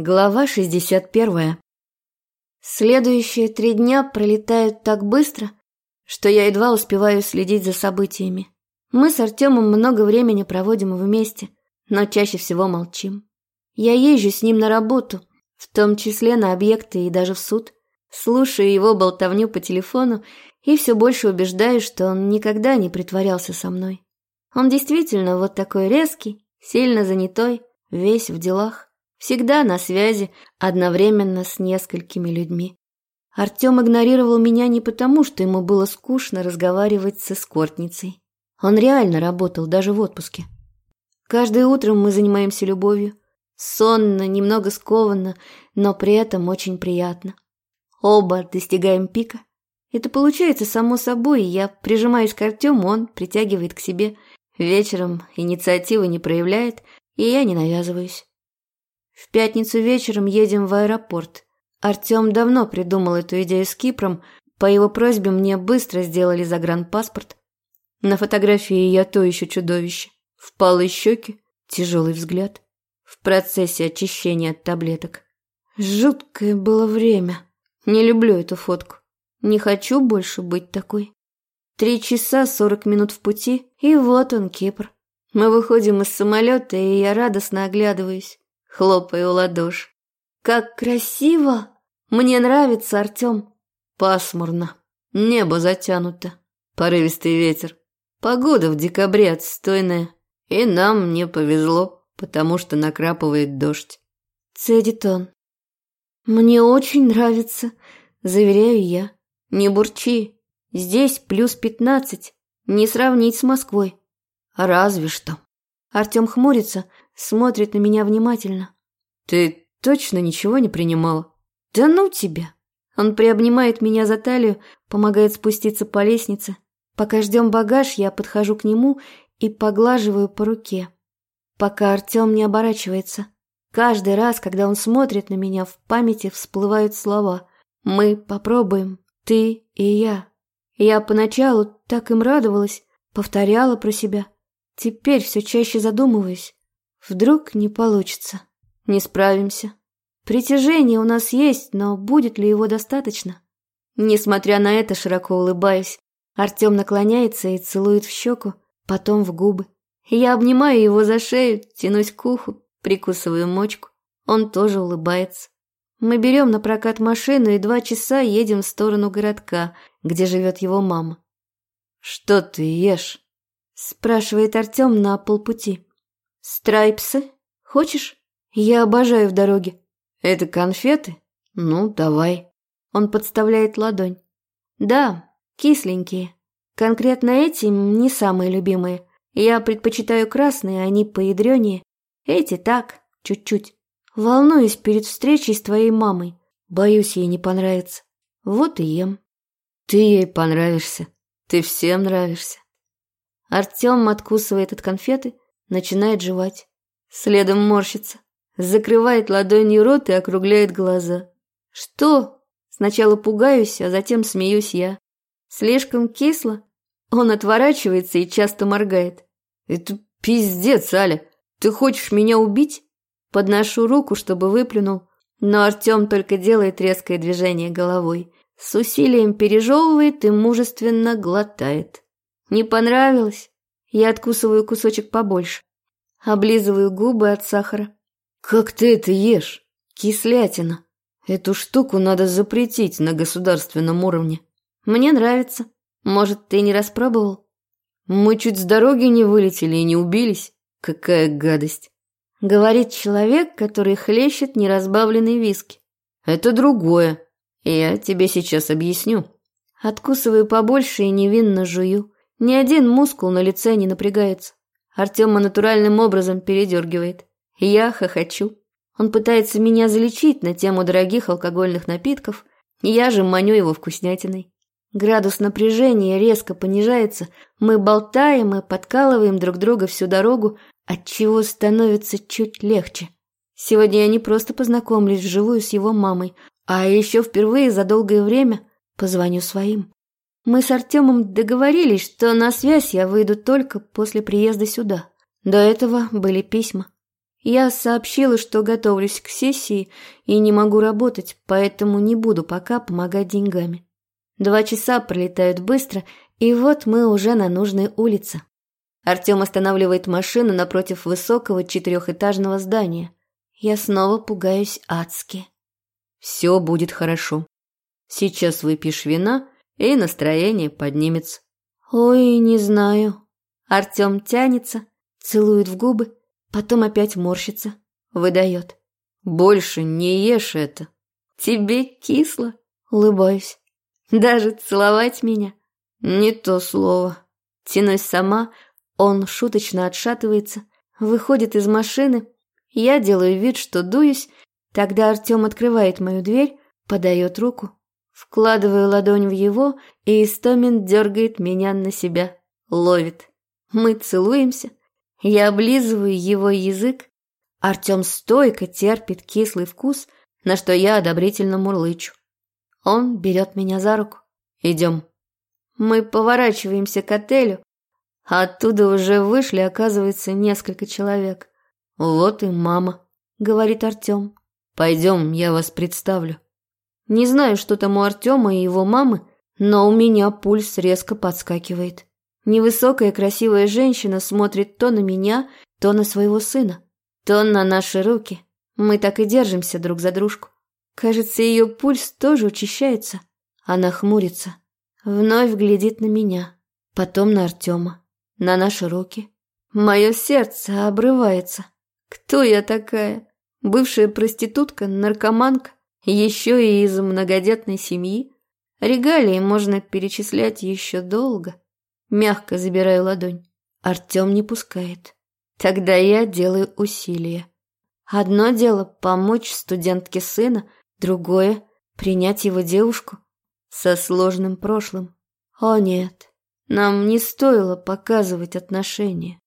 Глава 61. Следующие три дня пролетают так быстро, что я едва успеваю следить за событиями. Мы с Артемом много времени проводим вместе, но чаще всего молчим. Я езжу с ним на работу, в том числе на объекты и даже в суд, слушаю его болтовню по телефону и все больше убеждаюсь, что он никогда не притворялся со мной. Он действительно вот такой резкий, сильно занятой, весь в делах. Всегда на связи, одновременно с несколькими людьми. Артем игнорировал меня не потому, что ему было скучно разговаривать с эскортницей. Он реально работал даже в отпуске. Каждое утро мы занимаемся любовью. Сонно, немного скованно, но при этом очень приятно. Оба достигаем пика. Это получается само собой, я прижимаюсь к Артему, он притягивает к себе. Вечером инициативы не проявляет, и я не навязываюсь. В пятницу вечером едем в аэропорт. Артем давно придумал эту идею с Кипром. По его просьбе мне быстро сделали загранпаспорт. На фотографии я то еще чудовище. Впалые щеки, тяжелый взгляд. В процессе очищения от таблеток. Жуткое было время. Не люблю эту фотку. Не хочу больше быть такой. Три часа сорок минут в пути, и вот он, Кипр. Мы выходим из самолета, и я радостно оглядываюсь хлопаю ладошь. «Как красиво! Мне нравится, Артем!» Пасмурно. Небо затянуто. Порывистый ветер. Погода в декабре отстойная. И нам не повезло, потому что накрапывает дождь. Цедит он. «Мне очень нравится», — заверяю я. «Не бурчи. Здесь плюс пятнадцать. Не сравнить с Москвой». «Разве что». Артем хмурится, смотрит на меня внимательно. «Ты точно ничего не принимала?» «Да ну тебя!» Он приобнимает меня за талию, помогает спуститься по лестнице. Пока ждем багаж, я подхожу к нему и поглаживаю по руке. Пока Артем не оборачивается. Каждый раз, когда он смотрит на меня, в памяти всплывают слова. «Мы попробуем, ты и я». Я поначалу так им радовалась, повторяла про себя. Теперь все чаще задумываюсь. Вдруг не получится, не справимся. Притяжение у нас есть, но будет ли его достаточно? Несмотря на это, широко улыбаюсь. Артем наклоняется и целует в щеку, потом в губы. Я обнимаю его за шею, тянусь к уху, прикусываю мочку. Он тоже улыбается. Мы берем на прокат машину и два часа едем в сторону городка, где живет его мама. «Что ты ешь?» – спрашивает Артем на полпути. «Страйпсы? Хочешь? Я обожаю в дороге». «Это конфеты? Ну, давай». Он подставляет ладонь. «Да, кисленькие. Конкретно эти не самые любимые. Я предпочитаю красные, они поядренее. Эти так, чуть-чуть. Волнуюсь перед встречей с твоей мамой. Боюсь, ей не понравится. Вот и ем». «Ты ей понравишься. Ты всем нравишься». Артем откусывает от конфеты, начинает жевать. Следом морщится, закрывает ладонью рот и округляет глаза. «Что?» Сначала пугаюсь, а затем смеюсь я. Слишком кисло? Он отворачивается и часто моргает. «Это пиздец, Аля! Ты хочешь меня убить?» Подношу руку, чтобы выплюнул, но Артем только делает резкое движение головой. С усилием пережевывает и мужественно глотает. «Не понравилось?» Я откусываю кусочек побольше. Облизываю губы от сахара. «Как ты это ешь? Кислятина. Эту штуку надо запретить на государственном уровне. Мне нравится. Может, ты не распробовал?» «Мы чуть с дороги не вылетели и не убились. Какая гадость!» Говорит человек, который хлещет неразбавленный виски. «Это другое. Я тебе сейчас объясню». Откусываю побольше и невинно жую. Ни один мускул на лице не напрягается. Артема натуральным образом передергивает. Я хохочу. Он пытается меня залечить на тему дорогих алкогольных напитков, я же маню его вкуснятиной. Градус напряжения резко понижается, мы болтаем и подкалываем друг друга всю дорогу, отчего становится чуть легче. Сегодня я не просто познакомлюсь вживую с его мамой, а еще впервые за долгое время позвоню своим. Мы с Артемом договорились, что на связь я выйду только после приезда сюда. До этого были письма. Я сообщила, что готовлюсь к сессии и не могу работать, поэтому не буду пока помогать деньгами. Два часа пролетают быстро, и вот мы уже на нужной улице. Артем останавливает машину напротив высокого четырехэтажного здания. Я снова пугаюсь адски. Все будет хорошо. Сейчас выпьешь вина, и настроение поднимется. Ой, не знаю. Артем тянется, целует в губы, потом опять морщится, выдает. Больше не ешь это. Тебе кисло, улыбаюсь. Даже целовать меня? Не то слово. Тянусь сама, он шуточно отшатывается, выходит из машины. Я делаю вид, что дуюсь. Тогда Артем открывает мою дверь, подает руку. Вкладываю ладонь в его, и Истомин дергает меня на себя, ловит. Мы целуемся. Я облизываю его язык. Артем стойко терпит кислый вкус, на что я одобрительно мурлычу. Он берет меня за руку. Идем. Мы поворачиваемся к отелю, а оттуда уже вышли, оказывается, несколько человек. «Вот и мама», — говорит Артем. «Пойдем, я вас представлю». Не знаю, что там у Артема и его мамы, но у меня пульс резко подскакивает. Невысокая красивая женщина смотрит то на меня, то на своего сына, то на наши руки. Мы так и держимся друг за дружку. Кажется, ее пульс тоже учащается. Она хмурится. Вновь глядит на меня, потом на Артема, на наши руки. Мое сердце обрывается. Кто я такая? Бывшая проститутка, наркоманка? Еще и из многодетной семьи. Регалии можно перечислять еще долго. Мягко забираю ладонь. Артем не пускает. Тогда я делаю усилия. Одно дело помочь студентке сына, другое — принять его девушку со сложным прошлым. О нет, нам не стоило показывать отношения.